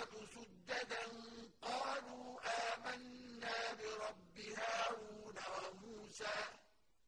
الْأَرْضُ سُجَّدًا قَالُوا آمَنَّا بِرَبِّ هَارُونَ